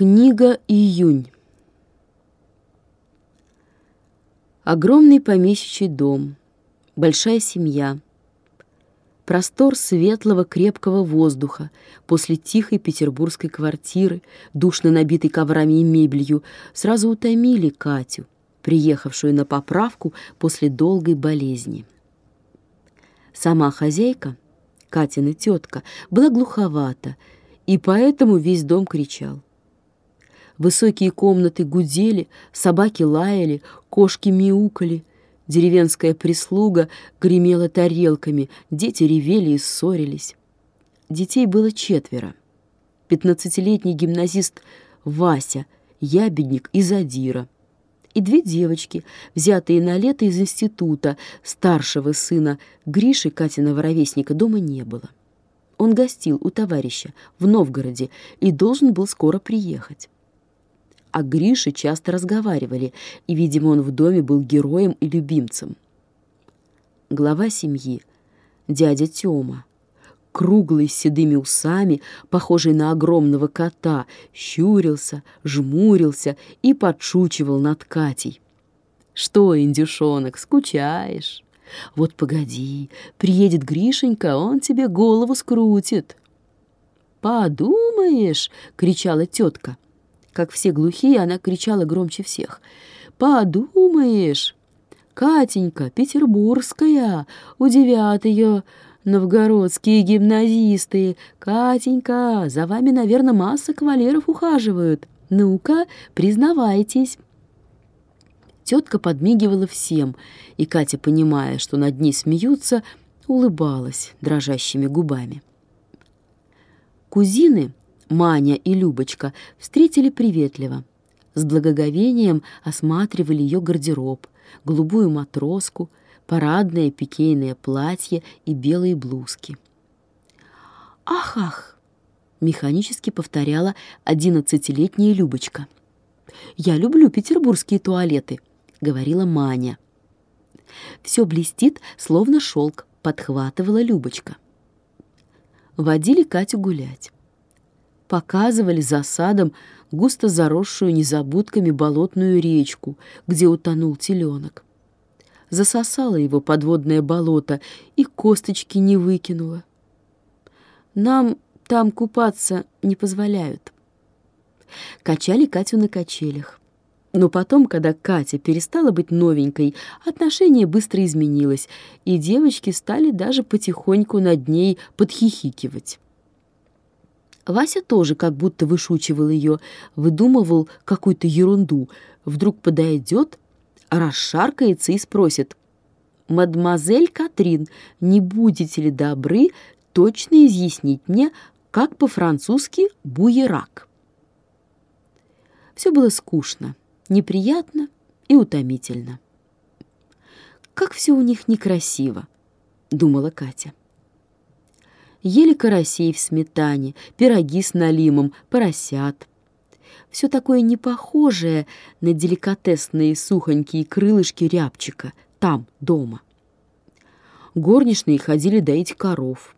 Книга «Июнь». Огромный помещичий дом, большая семья, простор светлого крепкого воздуха после тихой петербургской квартиры, душно набитой коврами и мебелью, сразу утомили Катю, приехавшую на поправку после долгой болезни. Сама хозяйка, Катина тетка, была глуховата, и поэтому весь дом кричал. Высокие комнаты гудели, собаки лаяли, кошки мяукали. Деревенская прислуга гремела тарелками, дети ревели и ссорились. Детей было четверо. Пятнадцатилетний гимназист Вася, ябедник и задира. И две девочки, взятые на лето из института, старшего сына Гриши, Катиного ровесника, дома не было. Он гостил у товарища в Новгороде и должен был скоро приехать о Грише часто разговаривали, и, видимо, он в доме был героем и любимцем. Глава семьи, дядя Тёма, круглый с седыми усами, похожий на огромного кота, щурился, жмурился и подшучивал над Катей. «Что, индюшонок, скучаешь? Вот погоди, приедет Гришенька, он тебе голову скрутит». «Подумаешь!» — кричала тетка. Как все глухие, она кричала громче всех. «Подумаешь! Катенька, петербургская, удивят ее новгородские гимназисты. Катенька, за вами, наверное, масса кавалеров ухаживают. Ну-ка, признавайтесь». Тетка подмигивала всем, и Катя, понимая, что над ней смеются, улыбалась дрожащими губами. Кузины Маня и Любочка встретили приветливо. С благоговением осматривали ее гардероб, голубую матроску, парадное пикейное платье и белые блузки. «Ах, ах!» — механически повторяла одиннадцатилетняя Любочка. «Я люблю петербургские туалеты», — говорила Маня. «Все блестит, словно шелк», — подхватывала Любочка. Водили Катю гулять показывали за садом густо заросшую незабудками болотную речку, где утонул теленок. Засосало его подводное болото и косточки не выкинуло. Нам там купаться не позволяют. Качали Катю на качелях. Но потом, когда Катя перестала быть новенькой, отношение быстро изменилось, и девочки стали даже потихоньку над ней подхихикивать. Вася тоже как будто вышучивал ее, выдумывал какую-то ерунду. Вдруг подойдет, расшаркается и спросит. «Мадемуазель Катрин, не будете ли добры точно изъяснить мне, как по-французски «буерак»?» Все было скучно, неприятно и утомительно. «Как все у них некрасиво», — думала Катя ели карасей в сметане, пироги с налимом, поросят. Все такое непохожее на деликатесные сухонькие крылышки рябчика там, дома. Горничные ходили доить коров.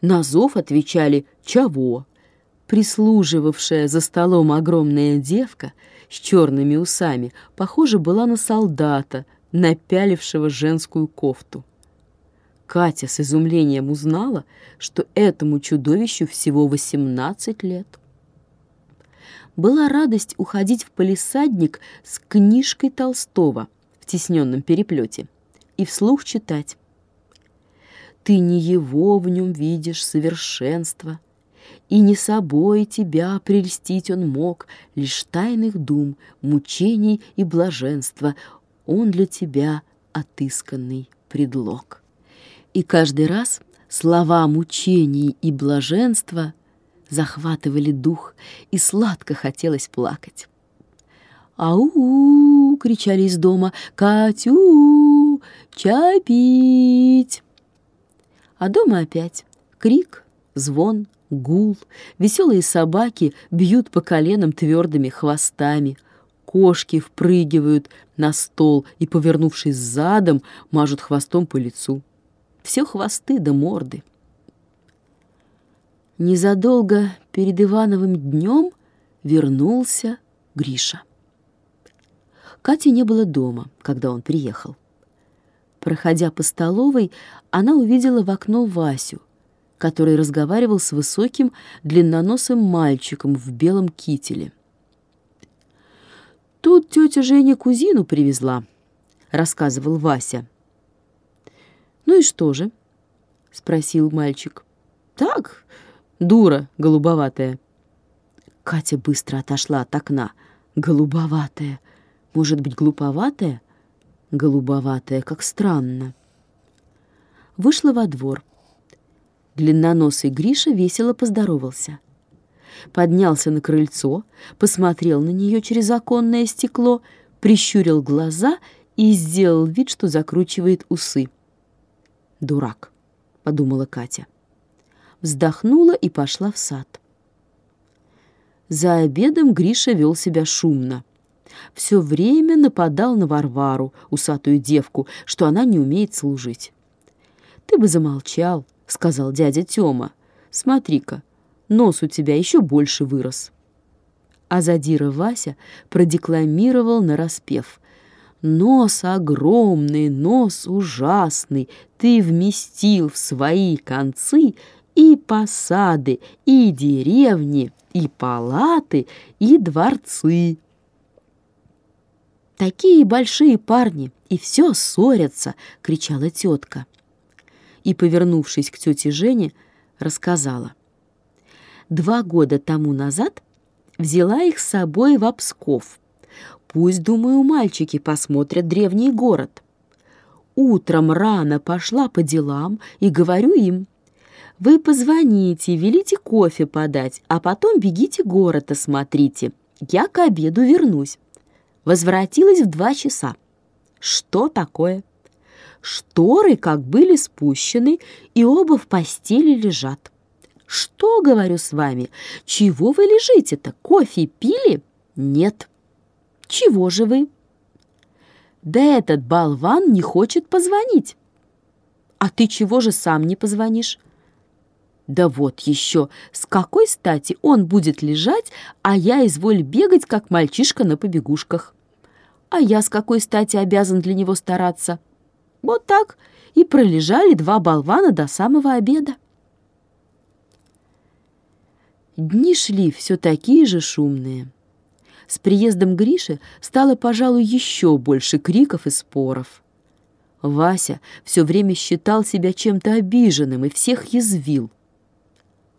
На зов отвечали «Чего?». Прислуживавшая за столом огромная девка с черными усами, похоже, была на солдата, напялившего женскую кофту. Катя с изумлением узнала, что этому чудовищу всего 18 лет. Была радость уходить в полисадник с книжкой Толстого в тесненном переплете и вслух читать. «Ты не его в нем видишь совершенство, и не собой тебя прельстить он мог, лишь тайных дум, мучений и блаженства, он для тебя отысканный предлог» и каждый раз слова мучений и блаженства захватывали дух, и сладко хотелось плакать. «Ау!» — кричали из дома. «Катю! Чай пить!» А дома опять крик, звон, гул. Веселые собаки бьют по коленам твердыми хвостами. Кошки впрыгивают на стол и, повернувшись задом, мажут хвостом по лицу все хвосты да морды. Незадолго перед Ивановым днем вернулся Гриша. Кати не было дома, когда он приехал. Проходя по столовой, она увидела в окно Васю, который разговаривал с высоким длинноносым мальчиком в белом кителе. «Тут тетя Женя кузину привезла», — рассказывал Вася. «Ну и что же?» — спросил мальчик. «Так, дура голубоватая». Катя быстро отошла от окна. «Голубоватая. Может быть, глуповатая?» «Голубоватая, как странно». Вышла во двор. Длинноносый Гриша весело поздоровался. Поднялся на крыльцо, посмотрел на нее через оконное стекло, прищурил глаза и сделал вид, что закручивает усы. «Дурак», — подумала Катя. Вздохнула и пошла в сад. За обедом Гриша вел себя шумно. Все время нападал на Варвару, усатую девку, что она не умеет служить. «Ты бы замолчал», — сказал дядя Тёма. «Смотри-ка, нос у тебя еще больше вырос». А задира Вася продекламировал нараспев. «Нос огромный, нос ужасный, ты вместил в свои концы и посады, и деревни, и палаты, и дворцы». «Такие большие парни, и все ссорятся!» — кричала тетка и, повернувшись к тете Жене, рассказала. Два года тому назад взяла их с собой в Псков. Пусть, думаю, мальчики посмотрят древний город. Утром рано пошла по делам и говорю им, «Вы позвоните, велите кофе подать, а потом бегите город осмотрите. Я к обеду вернусь». Возвратилась в два часа. Что такое? Шторы как были спущены, и оба в постели лежат. Что, говорю с вами, чего вы лежите-то? Кофе пили? Нет. Чего же вы? Да этот болван не хочет позвонить. А ты чего же сам не позвонишь? Да вот еще, с какой стати он будет лежать, а я изволь бегать, как мальчишка на побегушках? А я с какой стати обязан для него стараться? Вот так и пролежали два болвана до самого обеда. Дни шли все такие же шумные. С приездом Гриши стало, пожалуй, еще больше криков и споров. Вася все время считал себя чем-то обиженным и всех язвил.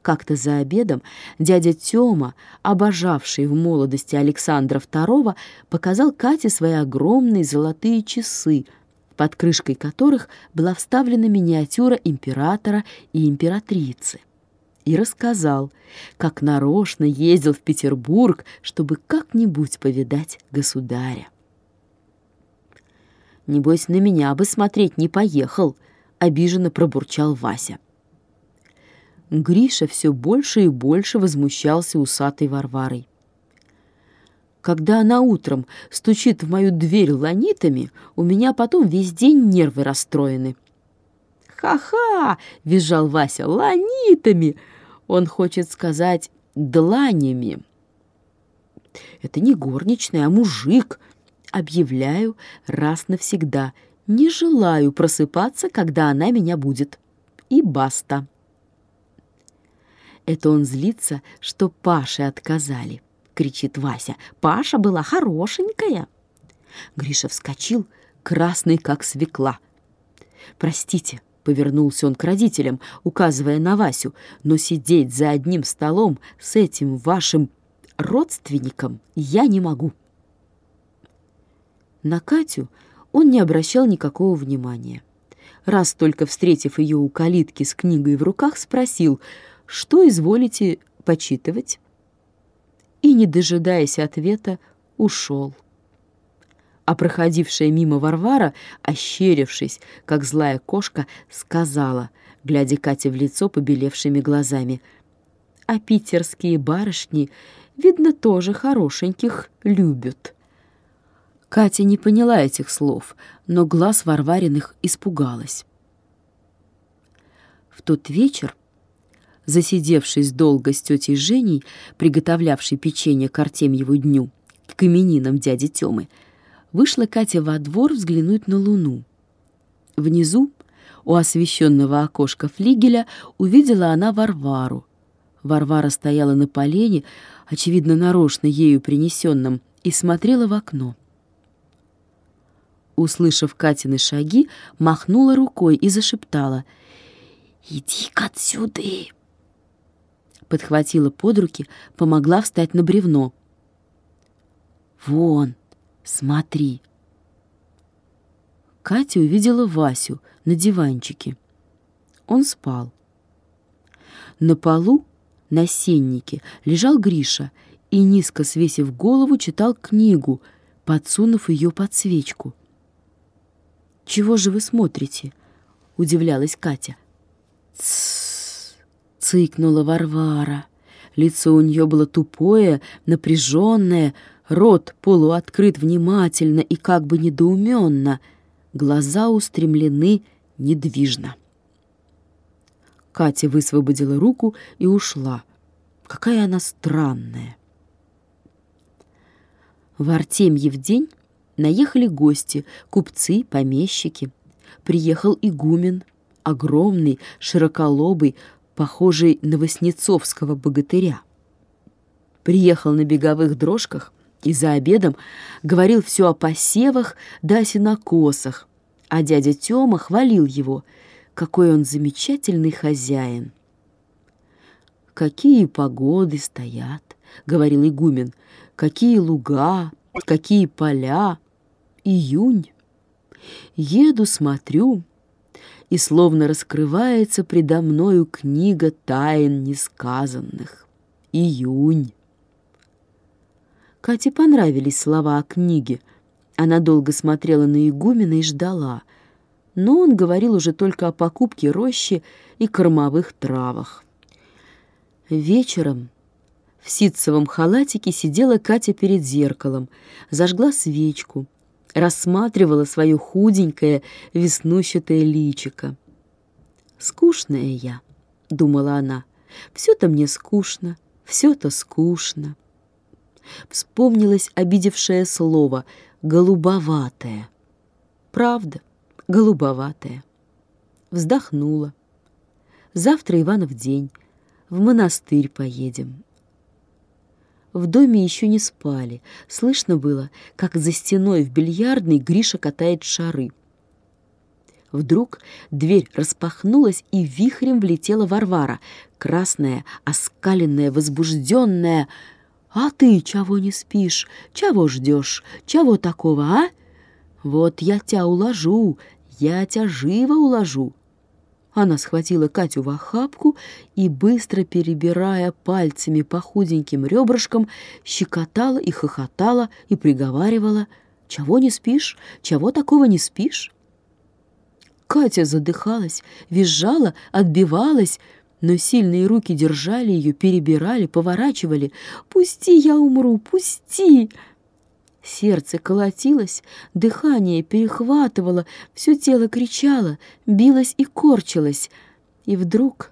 Как-то за обедом дядя Тёма, обожавший в молодости Александра II, показал Кате свои огромные золотые часы — под крышкой которых была вставлена миниатюра императора и императрицы. И рассказал, как нарочно ездил в Петербург, чтобы как-нибудь повидать государя. «Небось, на меня бы смотреть не поехал», — обиженно пробурчал Вася. Гриша все больше и больше возмущался усатой Варварой. Когда она утром стучит в мою дверь ланитами, у меня потом весь день нервы расстроены. «Ха-ха!» — визжал Вася. «Ланитами!» Он хочет сказать «дланями». «Это не горничная, а мужик!» Объявляю раз навсегда. Не желаю просыпаться, когда она меня будет. И баста. Это он злится, что Паше отказали. — кричит Вася. «Паша была хорошенькая!» Гриша вскочил, красный, как свекла. «Простите», — повернулся он к родителям, указывая на Васю, «но сидеть за одним столом с этим вашим родственником я не могу». На Катю он не обращал никакого внимания. Раз только встретив ее у калитки с книгой в руках, спросил, «Что изволите почитывать?» и, не дожидаясь ответа, ушел. А проходившая мимо Варвара, ощерившись, как злая кошка, сказала, глядя Кате в лицо побелевшими глазами, «А питерские барышни, видно, тоже хорошеньких любят». Катя не поняла этих слов, но глаз Варвариных испугалась. В тот вечер Засидевшись долго с тетей Женей, приготовлявшей печенье к Артемьеву дню, к именинам дяди Тёмы, вышла Катя во двор взглянуть на луну. Внизу, у освещенного окошка флигеля, увидела она Варвару. Варвара стояла на полене, очевидно, нарочно ею принесенном, и смотрела в окно. Услышав Катины шаги, махнула рукой и зашептала «Иди-ка отсюда!» Подхватила под руки, помогла встать на бревно. «Вон, смотри!» Катя увидела Васю на диванчике. Он спал. На полу, на сеннике, лежал Гриша и, низко свесив голову, читал книгу, подсунув ее под свечку. «Чего же вы смотрите?» — удивлялась Катя. «Тссс!» — цыкнула Варвара. Лицо у нее было тупое, напряженное, рот полуоткрыт внимательно и как бы недоуменно, глаза устремлены недвижно. Катя высвободила руку и ушла. Какая она странная. В Артемьев день наехали гости, купцы, помещики. Приехал игумен, огромный, широколобый, похожий на Воснецовского богатыря. Приехал на беговых дрожках и за обедом говорил все о посевах да о сенокосах, а дядя Тёма хвалил его, какой он замечательный хозяин. «Какие погоды стоят!» — говорил игумен. «Какие луга, какие поля! Июнь! Еду, смотрю, и словно раскрывается предо мною книга тайн несказанных. Июнь!» Кате понравились слова о книге. Она долго смотрела на игумена и ждала. Но он говорил уже только о покупке рощи и кормовых травах. Вечером в ситцевом халатике сидела Катя перед зеркалом, зажгла свечку, рассматривала свое худенькое веснущатое личико. «Скучная я», — думала она, — «все-то мне скучно, все-то скучно». Вспомнилось обидевшее слово «голубоватое». Правда, голубоватое. Вздохнула. Завтра Иванов день, в монастырь поедем. В доме еще не спали. Слышно было, как за стеной в бильярдной Гриша катает шары. Вдруг дверь распахнулась, и вихрем влетела Варвара, красная, оскаленная, возбужденная. «А ты чего не спишь? Чего ждешь? Чего такого, а? Вот я тебя уложу, я тебя живо уложу. Она схватила Катю в охапку и, быстро перебирая пальцами по худеньким ребрышкам, щекотала и хохотала и приговаривала «Чего не спишь? Чего такого не спишь?» Катя задыхалась, визжала, отбивалась, но сильные руки держали ее, перебирали, поворачивали. «Пусти, я умру, пусти!» Сердце колотилось, дыхание перехватывало, все тело кричало, билось и корчилось. И вдруг,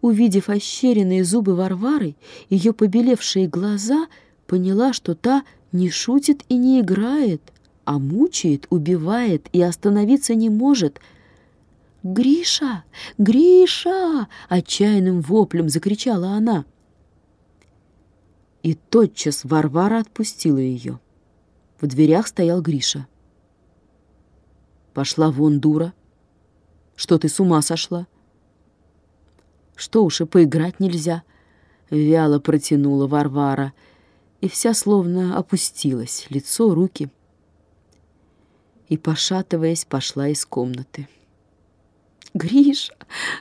увидев ощеренные зубы Варвары, ее побелевшие глаза, поняла, что та не шутит и не играет, а мучает, убивает и остановиться не может. «Гриша! Гриша!» — отчаянным воплем закричала она. И тотчас Варвара отпустила ее. В дверях стоял Гриша. «Пошла вон, дура! Что ты с ума сошла?» «Что уж и поиграть нельзя!» — вяло протянула Варвара, и вся словно опустилась, лицо, руки. И, пошатываясь, пошла из комнаты. «Гриша!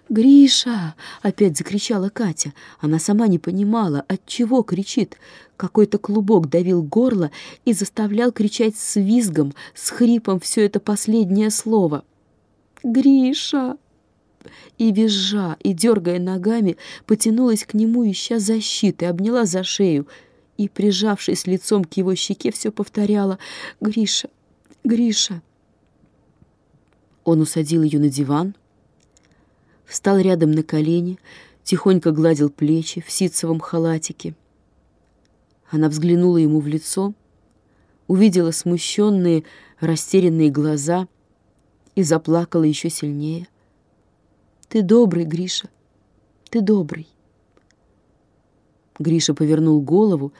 Гриша!» — опять закричала Катя. Она сама не понимала, от чего кричит. Какой-то клубок давил горло и заставлял кричать с визгом, с хрипом все это последнее слово. «Гриша!» И визжа, и дергая ногами, потянулась к нему, ища защиты, обняла за шею и, прижавшись лицом к его щеке, все повторяла «Гриша! Гриша!» Он усадил ее на диван, встал рядом на колени, тихонько гладил плечи в ситцевом халатике. Она взглянула ему в лицо, увидела смущенные, растерянные глаза и заплакала еще сильнее. «Ты добрый, Гриша, ты добрый». Гриша повернул голову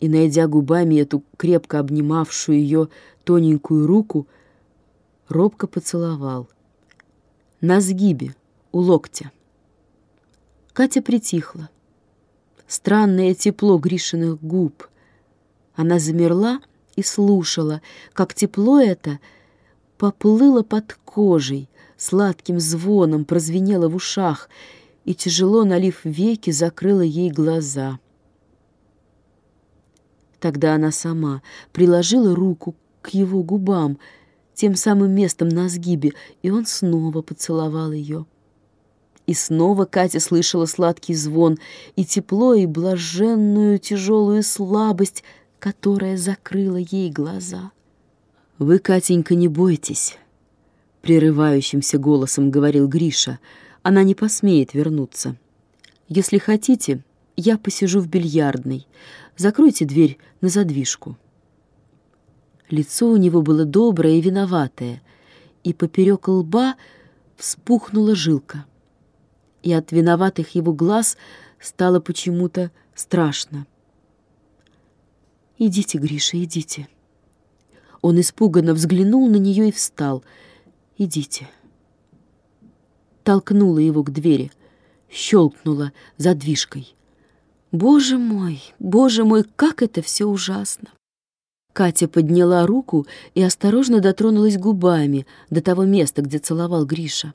и, найдя губами эту крепко обнимавшую ее тоненькую руку, робко поцеловал. На сгибе, у локтя. Катя притихла. Странное тепло Гришиных губ. Она замерла и слушала, как тепло это поплыло под кожей, сладким звоном прозвенело в ушах и, тяжело налив веки, закрыла ей глаза. Тогда она сама приложила руку к его губам, тем самым местом на сгибе, и он снова поцеловал ее. И снова Катя слышала сладкий звон и тепло, и блаженную тяжелую слабость, которая закрыла ей глаза. «Вы, Катенька, не бойтесь», — прерывающимся голосом говорил Гриша. «Она не посмеет вернуться. Если хотите, я посижу в бильярдной. Закройте дверь на задвижку». Лицо у него было доброе и виноватое, и поперек лба вспухнула жилка. И от виноватых его глаз стало почему-то страшно. «Идите, Гриша, идите». Он испуганно взглянул на нее и встал. «Идите». Толкнула его к двери, щелкнула задвижкой. «Боже мой, боже мой, как это все ужасно!» Катя подняла руку и осторожно дотронулась губами до того места, где целовал Гриша.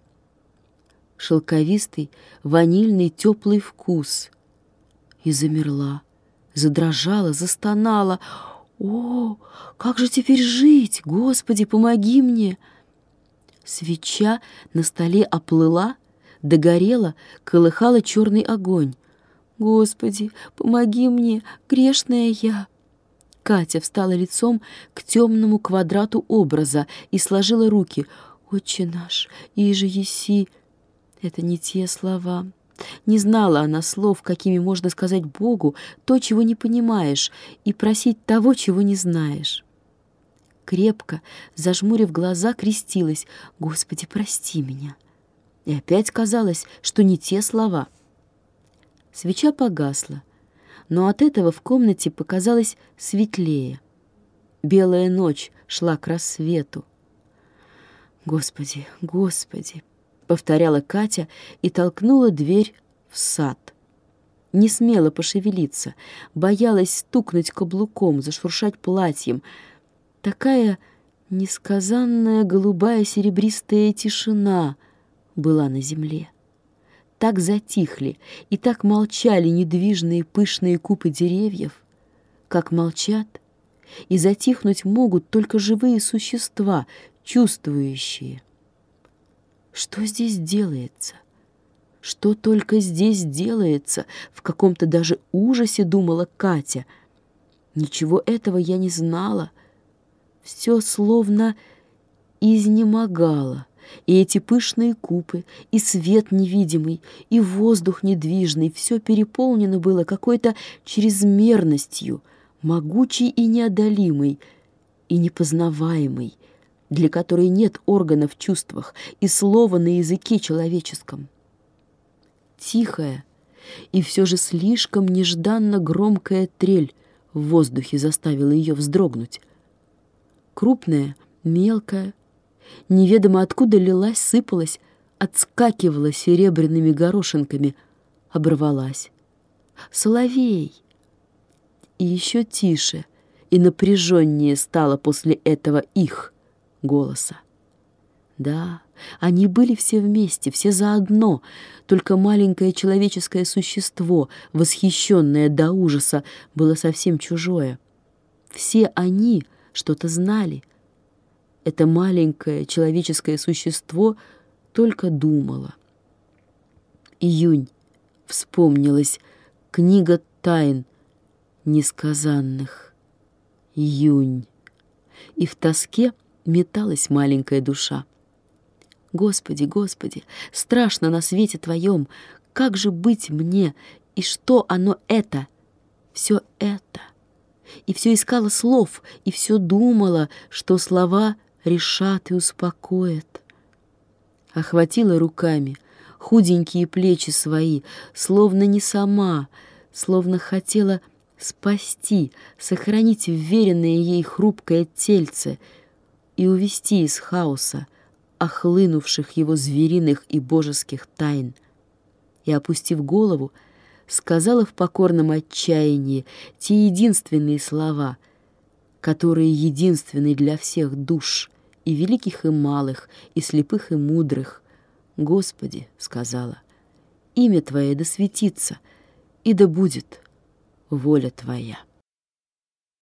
Шелковистый, ванильный, теплый вкус. И замерла задрожала, застонала. «О, как же теперь жить? Господи, помоги мне!» Свеча на столе оплыла, догорела, колыхала черный огонь. «Господи, помоги мне, грешная я!» Катя встала лицом к темному квадрату образа и сложила руки. «Отче наш, иже еси!» Это не те слова. Не знала она слов, какими можно сказать Богу то, чего не понимаешь, и просить того, чего не знаешь. Крепко, зажмурив глаза, крестилась «Господи, прости меня». И опять казалось, что не те слова. Свеча погасла, но от этого в комнате показалось светлее. Белая ночь шла к рассвету. «Господи, Господи!» повторяла Катя и толкнула дверь в сад. Не смела пошевелиться, боялась стукнуть каблуком, зашуршать платьем. Такая несказанная голубая серебристая тишина была на земле. Так затихли и так молчали недвижные пышные купы деревьев, как молчат и затихнуть могут только живые существа, чувствующие — что здесь делается? Что только здесь делается? В каком-то даже ужасе думала Катя. Ничего этого я не знала. Все словно изнемогало. И эти пышные купы, и свет невидимый, и воздух недвижный, все переполнено было какой-то чрезмерностью, могучей и неодолимой, и непознаваемой, для которой нет органов в чувствах и слова на языке человеческом. Тихая и все же слишком нежданно громкая трель в воздухе заставила ее вздрогнуть. Крупная, мелкая, неведомо откуда лилась, сыпалась, отскакивала серебряными горошинками, оборвалась. Соловей! И еще тише и напряженнее стало после этого их — голоса. Да, они были все вместе, все заодно, только маленькое человеческое существо, восхищенное до ужаса, было совсем чужое. Все они что-то знали. Это маленькое человеческое существо только думало. Июнь. Вспомнилась книга тайн несказанных. Июнь. И в тоске металась маленькая душа. Господи, Господи, страшно на свете Твоем, как же быть мне, и что оно это? Все это. И все искала слов, и все думала, что слова решат и успокоят. Охватила руками худенькие плечи свои, словно не сама, словно хотела спасти, сохранить вверенное ей хрупкое тельце и увести из хаоса, охлынувших его звериных и божеских тайн. И, опустив голову, сказала в покорном отчаянии те единственные слова, которые единственны для всех душ, и великих, и малых, и слепых, и мудрых. «Господи», — сказала, — «имя Твое да светится, и да будет воля Твоя».